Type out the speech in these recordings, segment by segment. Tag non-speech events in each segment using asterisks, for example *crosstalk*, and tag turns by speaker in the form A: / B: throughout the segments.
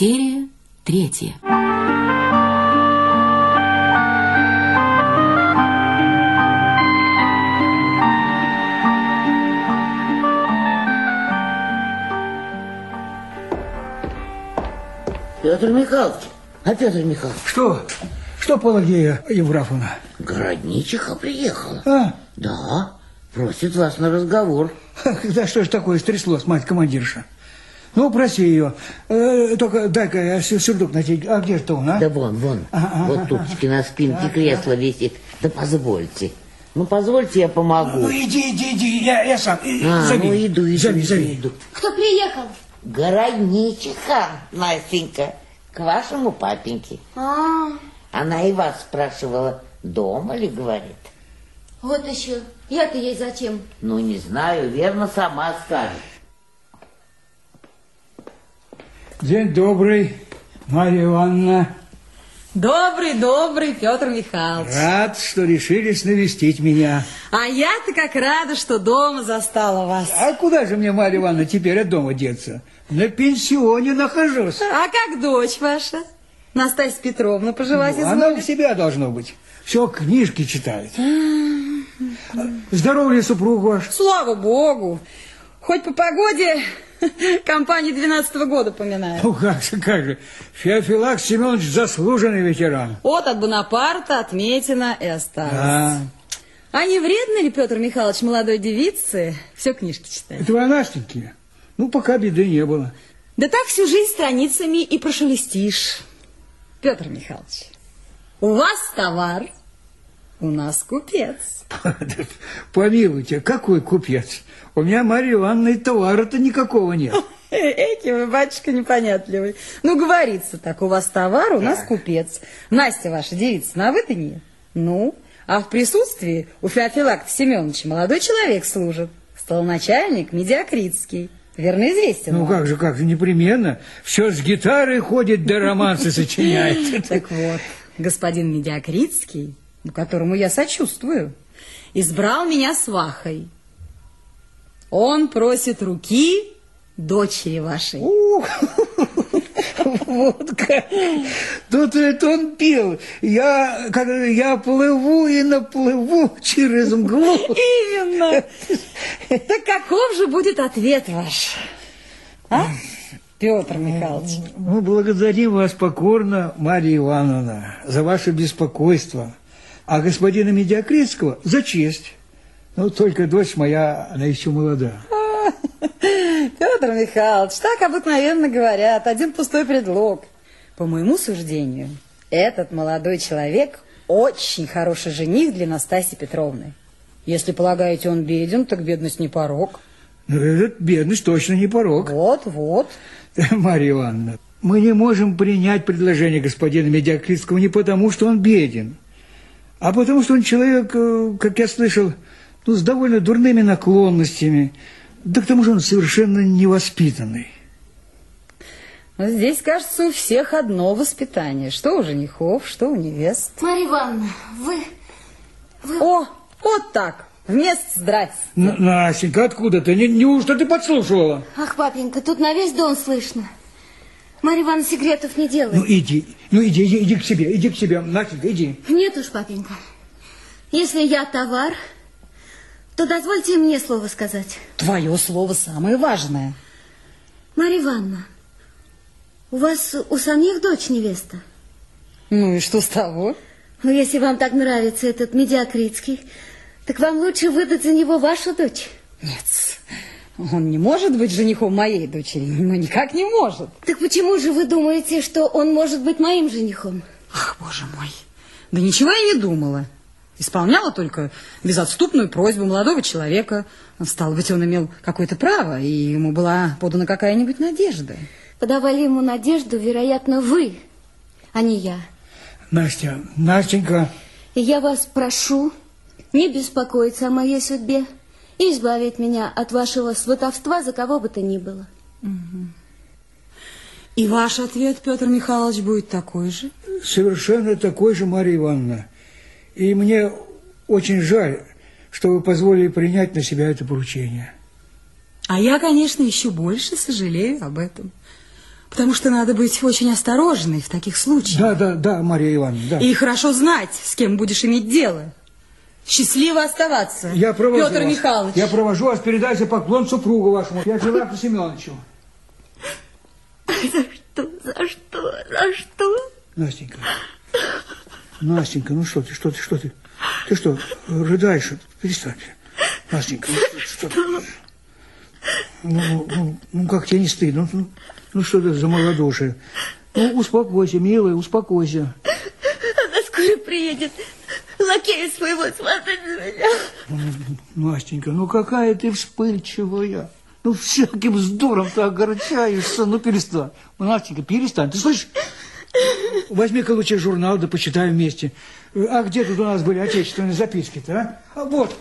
A: Серия третья.
B: Петр Михайлович, а Петр Михайлович,
C: Что? Что, Пелагея Евграфовна?
B: городничиха приехала.
C: А?
B: Да, просит вас на разговор.
C: Да что ж такое стряслось, мать командирша? Ну, проси ее. Э, только дай-ка я сю- сюрдук натянуть. А где же он, а?
B: Да вон, вон, вот тут на спинке кресла висит. Да позвольте. Ну, позвольте, я помогу.
C: Ну, иди, иди, иди, я, я сам.
B: А,
C: зови.
B: ну, иду, иду,
C: Зови,
B: иду,
C: зови.
B: иду.
D: Кто приехал?
B: Городничиха, Настенька, к вашему папеньке.
D: А,
B: Она и вас спрашивала, дома ли, говорит.
D: вот еще. Я-то ей зачем?
B: Ну, не знаю, верно, сама скажет.
C: День добрый, Марья Ивановна.
E: Добрый, добрый, Петр Михайлович.
C: Рад, что решились навестить меня.
E: А я-то как рада, что дома застала вас.
C: А куда же мне, Марья Ивановна, теперь от дома деться? На пенсионе нахожусь.
E: А как дочь ваша? Настасья Петровна пожелать
C: Ну, Она у себя должно быть. Все книжки читает. Здоров ли супруг ваш?
E: Слава богу. Хоть по погоде *laughs* компании 12 года поминает.
C: Ну как же, как же. Феофилак Семенович заслуженный ветеран.
E: Вот от Бонапарта отметина и осталось.
C: А,
E: А не вредно ли, Петр Михайлович, молодой девице все книжки читать?
C: это вы Настеньке? Ну, пока беды не было.
E: Да так всю жизнь страницами и прошелестишь. Петр Михайлович, у вас товар, у нас купец. *laughs*
C: Помилуйте, какой купец? У меня, Марья Ивановна, и товара-то никакого нет. *laughs*
E: Эки вы, батюшка, непонятливый. Ну, говорится так, у вас товар, у нас купец. Настя ваша девица, на вы-то нет. Ну, а в присутствии у Феофилакта Семеновича молодой человек служит. Столоначальник Медиакритский. Верно известен
C: Ну
E: вам.
C: как же, как же, непременно. Все с гитарой ходит, да романсы сочиняет. *laughs*
E: Так вот, господин Медиакритский, которому я сочувствую, избрал меня свахой. Он просит руки дочери вашей.
C: Ух, Вот как. Тут это он пел. Я, как, я плыву и наплыву через мглу.
E: Именно. Так каков же будет ответ ваш? А? Петр Михайлович.
C: Мы благодарим вас покорно, Марья Ивановна, за ваше беспокойство, а господина Медиакритского за честь. Ну, только дочь моя, она еще молода.
E: Петр Михайлович, так обыкновенно говорят, один пустой предлог. По моему суждению, этот молодой человек очень хороший жених для Настасьи Петровны. Если полагаете, он беден, так бедность не порог.
C: Но этот бедность точно не порог.
E: Вот, вот. *laughs*
C: Марья Ивановна, мы не можем принять предложение господина Медиакритского не потому, что он беден, а потому, что он человек, э, как я слышал, ну, с довольно дурными наклонностями, да к тому же он совершенно невоспитанный.
E: Но здесь, кажется, у всех одно воспитание. Что у женихов, что у невест.
D: Марья Ивановна, вы...
E: О, вот так, вместо здрасте.
C: Н- Настенька, откуда ты? Не, неужто ты подслушивала?
D: Ах, папенька, тут на весь дом слышно. Марья Ивановна секретов не делает.
C: Ну, иди, ну, иди, иди, иди к себе, иди к себе, Настенька, иди.
D: Нет уж, папенька. Если я товар, то дозвольте и мне слово сказать.
E: Твое слово самое важное.
D: Марья Ивановна, у вас у самих дочь невеста?
E: Ну и что с того?
D: Ну, если вам так нравится этот Медиакритский, так вам лучше выдать за него вашу дочь.
E: Нет, он не может быть женихом моей дочери. Ну, никак не может.
D: Так почему же вы думаете, что он может быть моим женихом?
E: Ах, боже мой. Да ничего я не думала. Исполняла только безотступную просьбу молодого человека. Стало быть, он имел какое-то право, и ему была подана какая-нибудь надежда.
D: Подавали ему надежду, вероятно, вы, а не я.
C: Настя, Настенька,
D: я вас прошу не беспокоиться о моей судьбе и избавить меня от вашего сватовства за кого бы то ни было.
E: И ваш ответ, Петр Михайлович, будет такой же?
C: совершенно такой же, Марья Ивановна. И мне очень жаль, что вы позволили принять на себя это поручение.
E: А я, конечно, еще больше сожалею об этом. Потому что надо быть очень осторожной в таких случаях.
C: Да, да, да, Мария Ивановна, да.
E: И хорошо знать, с кем будешь иметь дело. Счастливо оставаться,
C: Я провожу
E: Петр
C: вас.
E: Михайлович.
C: Я провожу вас, передайте поклон супругу вашему. Я Желаку Семеновичу.
D: За что, за что, за что?
C: Настенька. Настенька, ну что ты, что ты, что ты? Ты что, рыдаешь? Перестань. Настенька, ну что ты? Ну, ну, ну, ну, как тебе не стыдно? Ну, ну, что ты за малодушие? Ну, успокойся, милая, успокойся.
D: Она скоро приедет. Лакея своего смотреть за меня.
C: Настенька, ну какая ты вспыльчивая. Ну, всяким вздором ты огорчаешься. Ну, перестань. Настенька, перестань. Ты слышишь? Возьми-ка лучше журнал, да почитай вместе. А где тут у нас были отечественные записки-то, а? а? Вот.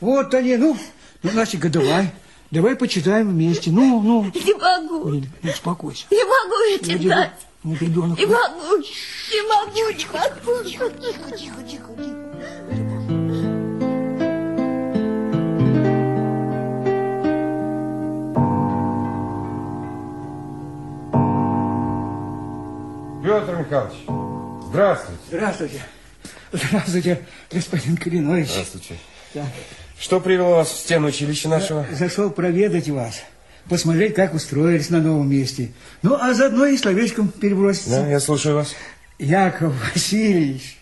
C: Вот они. Ну, ну, Настенька, давай. Давай почитаем вместе. Ну, ну.
D: Не могу,
C: Ну, успокойся.
D: не могу я
C: Я
D: читать.
C: Ну, ребенок.
D: Не могу, не могу, не могу. Тихо, тихо, тихо, тихо.
A: Петр Михайлович, здравствуйте.
C: Здравствуйте. Здравствуйте, господин Калинович.
A: Здравствуйте.
C: Так.
A: Что привело вас в стену училища нашего?
C: Зашел проведать вас, посмотреть, как устроились на новом месте. Ну, а заодно и словечком переброситься.
A: Да, я слушаю вас.
C: Яков Васильевич,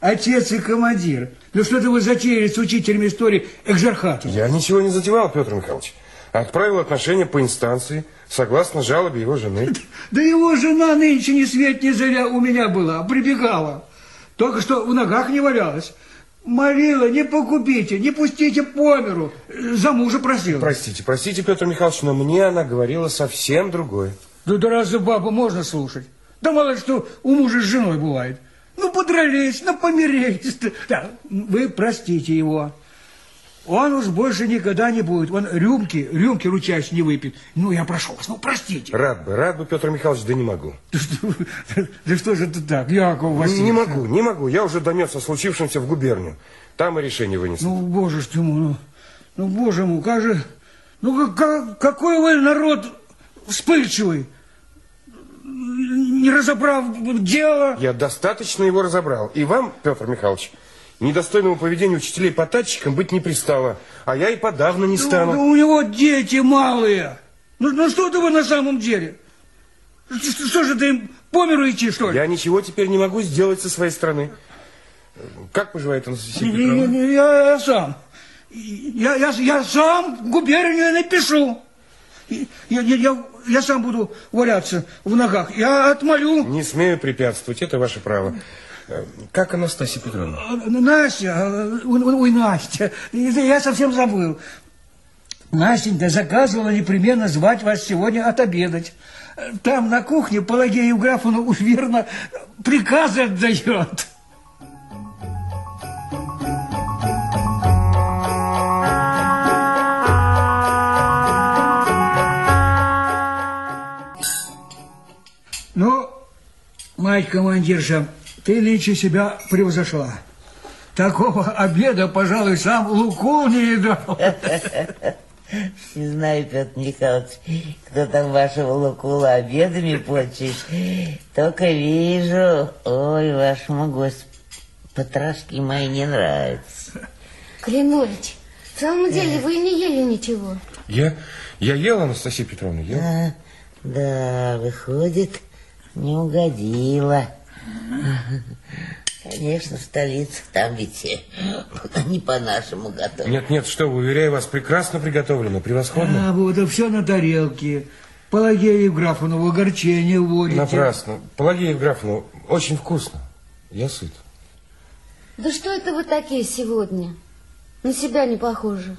C: отец и командир. Ну что-то вы затеяли с учителем истории экзархата.
A: Я ничего не затевал, Петр Михайлович. Отправил отношения по инстанции, согласно жалобе его жены.
C: Да его жена нынче ни свет ни заря у меня была, прибегала. Только что в ногах не валялась. Молила, не покупите, не пустите по миру. За мужа просила.
A: Простите, простите, Петр Михайлович, но мне она говорила совсем другое.
C: Да, да разве бабу можно слушать? Да мало что у мужа с женой бывает. Ну, подрались, ну, помирились. Да, вы простите его. Он уж больше никогда не будет. Он рюмки, рюмки ручаясь не выпьет. Ну, я прошу вас, ну, простите.
A: Рад бы, рад бы, Петр Михайлович, да не могу.
C: Да что, да что же это так, Яков Васильевич?
A: не могу, не могу. Я уже донес о случившемся в губернию. Там и решение вынесут.
C: Ну, боже ж ты мой, ну, ну, боже мой, как же... Ну, как- какой вы народ вспыльчивый. Не разобрав дело...
A: Я достаточно его разобрал. И вам, Петр Михайлович, недостойному поведению учителей по тачикам быть не пристало. А я и подавно не
C: Ну,
A: стану.
C: у него дети малые. Ну, ну что ты вы на самом деле? Что, что же ты им по миру идти, что ли?
A: Я ничего теперь не могу сделать со своей стороны. Как поживает
C: не,
A: Петровна?
C: я, я сам. Я, я, я сам губернию напишу. Я, я, я, я сам буду валяться в ногах. Я отмолю.
A: Не смею препятствовать, это ваше право. Как Анастасия Петровна?
C: А, Настя, а, ой, ой, Настя, я совсем забыл. Настенька заказывала непременно звать вас сегодня отобедать. Там на кухне Пелагея Евграфовна уж верно приказы отдает. Ну, мать-командирша, ты нынче себя превзошла. Такого обеда, пожалуй, сам Лукул не едал.
B: Не знаю, Петр Михайлович, кто там вашего лукула обедами почит. Только вижу, ой, вашему гостю потрошки мои не нравятся.
D: Климович, в самом деле вы не ели ничего.
A: Я, я ел, Анастасия Петровна, ел.
B: А, да, выходит, не угодила. Конечно, в столице, там ведь они по-нашему готовят.
A: Нет, нет, что вы, уверяю вас, прекрасно приготовлено, превосходно.
C: А вот, все на тарелке. Пелагея Евграфовна в огорчение вводите.
A: Напрасно. Пелагея Евграфовна, очень вкусно. Я сыт.
D: Да что это вы такие сегодня? На себя не похожи.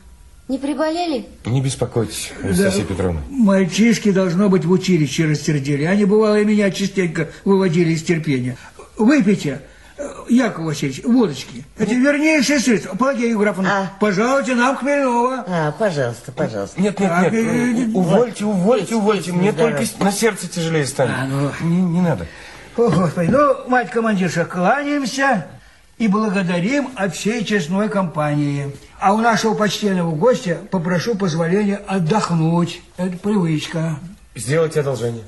D: Не приболели?
A: Не беспокойтесь,
C: Да,
A: Анастасия Петровна.
C: Мальчишки, должно быть, в училище растердили. Они, бывало, и меня частенько выводили из терпения. Выпейте, э, Яков Васильевич, водочки. Это вернейшее средство. Пелагея Евграфовна,
B: А.
C: пожалуйте нам хмельного.
B: А, пожалуйста, пожалуйста.
A: Нет, нет,
C: Так,
A: нет,
C: э, э,
A: увольте, увольте, увольте. Мне только на сердце тяжелее станет.
C: А, ну.
A: Не, не надо.
C: О, Господи, ну, мать-командирша, кланяемся и благодарим от всей честной компании. А у нашего почтенного гостя попрошу позволения отдохнуть. Это привычка.
A: Сделайте одолжение.